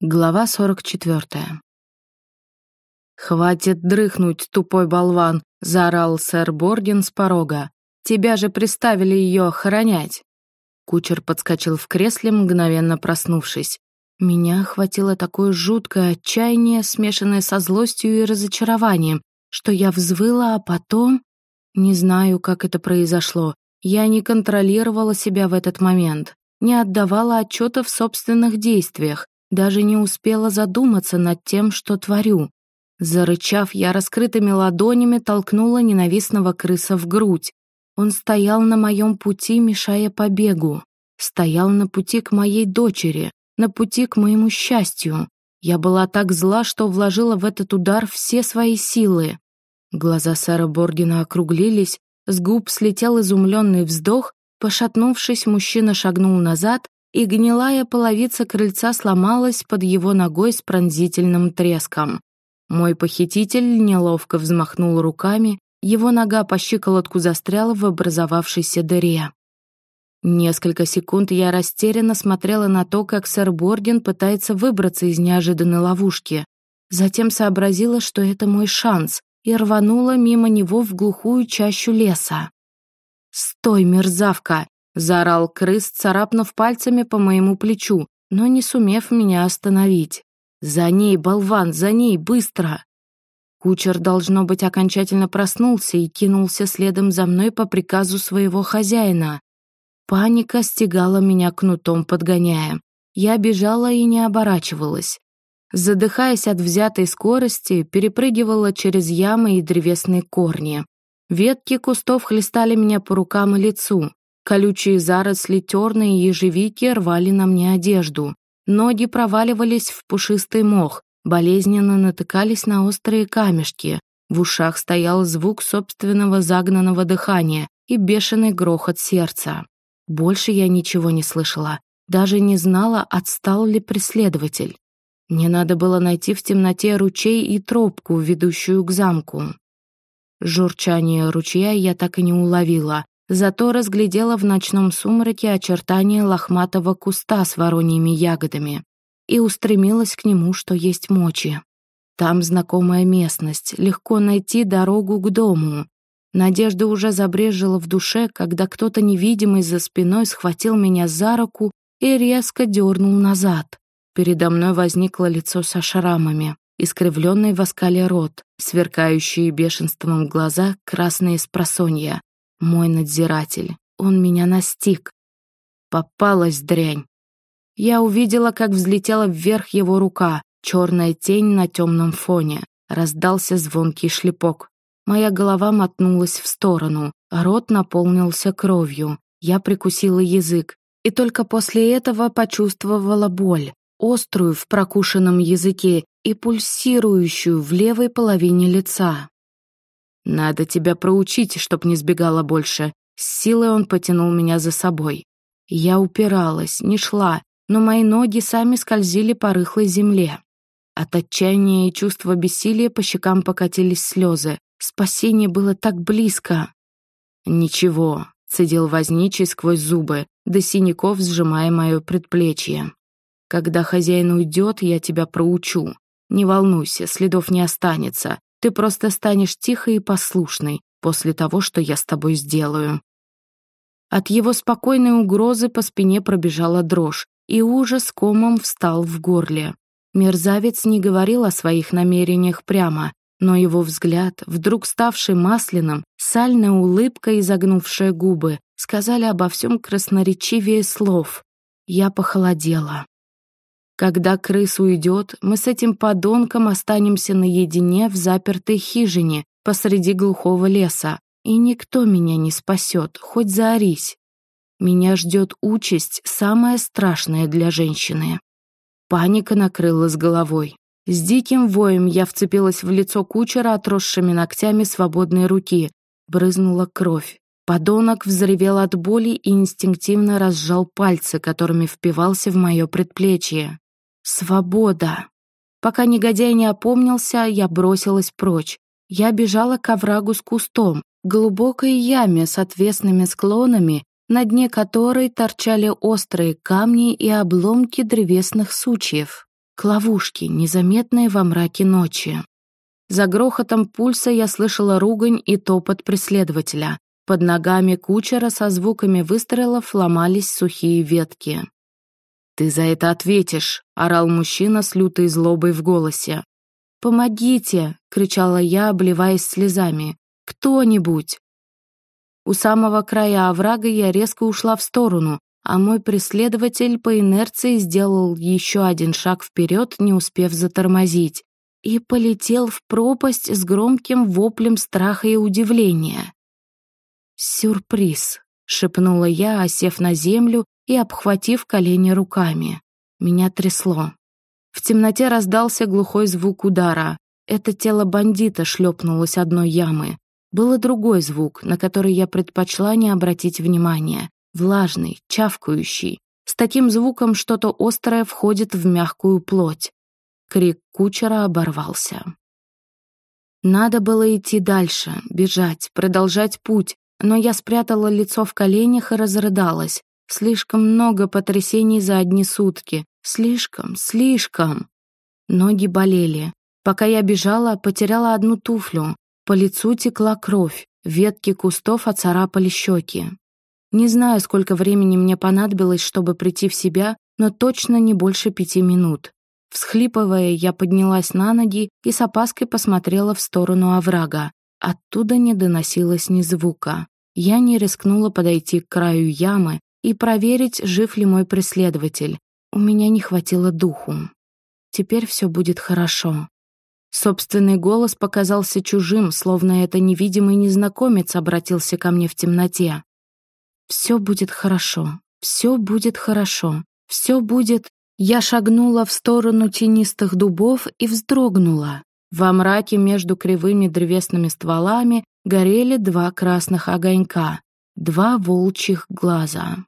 Глава 44. «Хватит дрыхнуть, тупой болван!» — заорал сэр Борден с порога. «Тебя же приставили ее охранять!» Кучер подскочил в кресле, мгновенно проснувшись. Меня охватило такое жуткое отчаяние, смешанное со злостью и разочарованием, что я взвыла, а потом... Не знаю, как это произошло. Я не контролировала себя в этот момент, не отдавала отчета в собственных действиях, даже не успела задуматься над тем, что творю. Зарычав, я раскрытыми ладонями толкнула ненавистного крыса в грудь. Он стоял на моем пути, мешая побегу. Стоял на пути к моей дочери, на пути к моему счастью. Я была так зла, что вложила в этот удар все свои силы. Глаза сэра Бордина округлились, с губ слетел изумленный вздох, пошатнувшись, мужчина шагнул назад, и гнилая половица крыльца сломалась под его ногой с пронзительным треском. Мой похититель неловко взмахнул руками, его нога по щиколотку застряла в образовавшейся дыре. Несколько секунд я растерянно смотрела на то, как сэр Борген пытается выбраться из неожиданной ловушки. Затем сообразила, что это мой шанс, и рванула мимо него в глухую чащу леса. «Стой, мерзавка!» Заорал крыс, царапнув пальцами по моему плечу, но не сумев меня остановить. «За ней, болван, за ней, быстро!» Кучер, должно быть, окончательно проснулся и кинулся следом за мной по приказу своего хозяина. Паника стегала меня кнутом, подгоняя. Я бежала и не оборачивалась. Задыхаясь от взятой скорости, перепрыгивала через ямы и древесные корни. Ветки кустов хлестали меня по рукам и лицу. Колючие заросли терной ежевики рвали на мне одежду. Ноги проваливались в пушистый мох, болезненно натыкались на острые камешки. В ушах стоял звук собственного загнанного дыхания и бешеный грохот сердца. Больше я ничего не слышала. Даже не знала, отстал ли преследователь. Мне надо было найти в темноте ручей и тропку, ведущую к замку. Журчание ручья я так и не уловила, Зато разглядела в ночном сумраке очертания лохматого куста с вороньими ягодами и устремилась к нему, что есть мочи. Там знакомая местность, легко найти дорогу к дому. Надежда уже забрежила в душе, когда кто-то невидимый за спиной схватил меня за руку и резко дернул назад. Передо мной возникло лицо со шрамами, искривленный в оскале рот, сверкающие бешенством глаза, красные с просонья. Мой надзиратель. Он меня настиг. Попалась дрянь. Я увидела, как взлетела вверх его рука, черная тень на темном фоне. Раздался звонкий шлепок. Моя голова мотнулась в сторону, рот наполнился кровью. Я прикусила язык, и только после этого почувствовала боль, острую в прокушенном языке и пульсирующую в левой половине лица. Надо тебя проучить, чтоб не сбегала больше. С силой он потянул меня за собой. Я упиралась, не шла, но мои ноги сами скользили по рыхлой земле. От отчаяния и чувства бессилия по щекам покатились слезы. Спасение было так близко. «Ничего», — цедил возничий сквозь зубы, до синяков сжимая мое предплечье. «Когда хозяин уйдет, я тебя проучу. Не волнуйся, следов не останется. Ты просто станешь тихой и послушной после того, что я с тобой сделаю». От его спокойной угрозы по спине пробежала дрожь, и ужас комом встал в горле. Мерзавец не говорил о своих намерениях прямо, но его взгляд, вдруг ставший масляным, сальная улыбка, изогнувшая губы, сказали обо всем красноречивее слов. Я похолодела. Когда крыс уйдет, мы с этим подонком останемся наедине в запертой хижине посреди глухого леса, и никто меня не спасет, хоть заорись. Меня ждет участь, самая страшная для женщины. Паника накрыла с головой. С диким воем я вцепилась в лицо кучера отросшими ногтями свободной руки. Брызнула кровь. Подонок взревел от боли и инстинктивно разжал пальцы, которыми впивался в мое предплечье. Свобода! Пока негодяй не опомнился, я бросилась прочь. Я бежала к оврагу с кустом, глубокой яме с отвесными склонами, на дне которой торчали острые камни и обломки древесных сучьев. к ловушке, незаметной во мраке ночи. За грохотом пульса я слышала ругань и топот преследователя. Под ногами кучера со звуками выстрелов ломались сухие ветки. «Ты за это ответишь!» — орал мужчина с лютой злобой в голосе. «Помогите!» — кричала я, обливаясь слезами. «Кто-нибудь!» У самого края оврага я резко ушла в сторону, а мой преследователь по инерции сделал еще один шаг вперед, не успев затормозить и полетел в пропасть с громким воплем страха и удивления. «Сюрприз!» — шепнула я, осев на землю и обхватив колени руками. Меня трясло. В темноте раздался глухой звук удара. Это тело бандита шлепнулось одной ямы. Был другой звук, на который я предпочла не обратить внимания. Влажный, чавкающий. С таким звуком что-то острое входит в мягкую плоть. Крик кучера оборвался. Надо было идти дальше, бежать, продолжать путь, но я спрятала лицо в коленях и разрыдалась. Слишком много потрясений за одни сутки. Слишком, слишком. Ноги болели. Пока я бежала, потеряла одну туфлю. По лицу текла кровь, ветки кустов оцарапали щеки. Не знаю, сколько времени мне понадобилось, чтобы прийти в себя, но точно не больше пяти минут. Всхлипывая, я поднялась на ноги и с опаской посмотрела в сторону оврага. Оттуда не доносилось ни звука. Я не рискнула подойти к краю ямы и проверить, жив ли мой преследователь. У меня не хватило духу. Теперь все будет хорошо. Собственный голос показался чужим, словно это невидимый незнакомец обратился ко мне в темноте. «Все будет хорошо, все будет хорошо, все будет...» Я шагнула в сторону тенистых дубов и вздрогнула. Во мраке между кривыми древесными стволами горели два красных огонька, два волчьих глаза.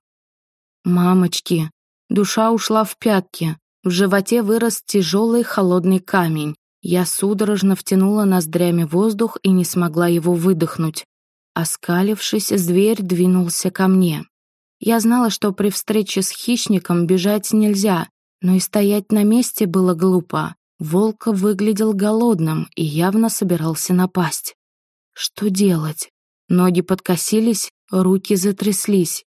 Мамочки! Душа ушла в пятки. В животе вырос тяжелый холодный камень. Я судорожно втянула ноздрями воздух и не смогла его выдохнуть. Оскалившись, зверь двинулся ко мне. Я знала, что при встрече с хищником бежать нельзя, но и стоять на месте было глупо. Волк выглядел голодным и явно собирался напасть. Что делать? Ноги подкосились, руки затряслись.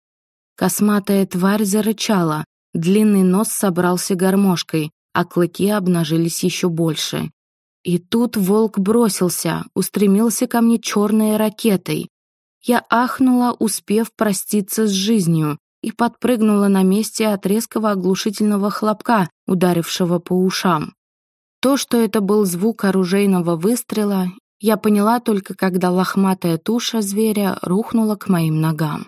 Косматая тварь зарычала, длинный нос собрался гармошкой, а клыки обнажились еще больше. И тут волк бросился, устремился ко мне черной ракетой. Я ахнула, успев проститься с жизнью и подпрыгнула на месте от резкого оглушительного хлопка, ударившего по ушам. То, что это был звук оружейного выстрела, я поняла только когда лохматая туша зверя рухнула к моим ногам.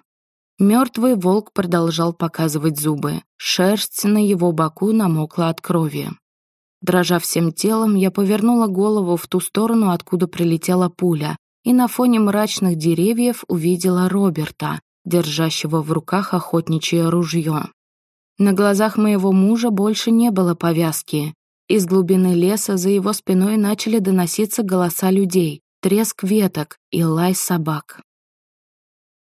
Мертвый волк продолжал показывать зубы. Шерсть на его боку намокла от крови. Дрожа всем телом, я повернула голову в ту сторону, откуда прилетела пуля, и на фоне мрачных деревьев увидела Роберта, держащего в руках охотничье ружье. На глазах моего мужа больше не было повязки. Из глубины леса за его спиной начали доноситься голоса людей, треск веток и лай собак.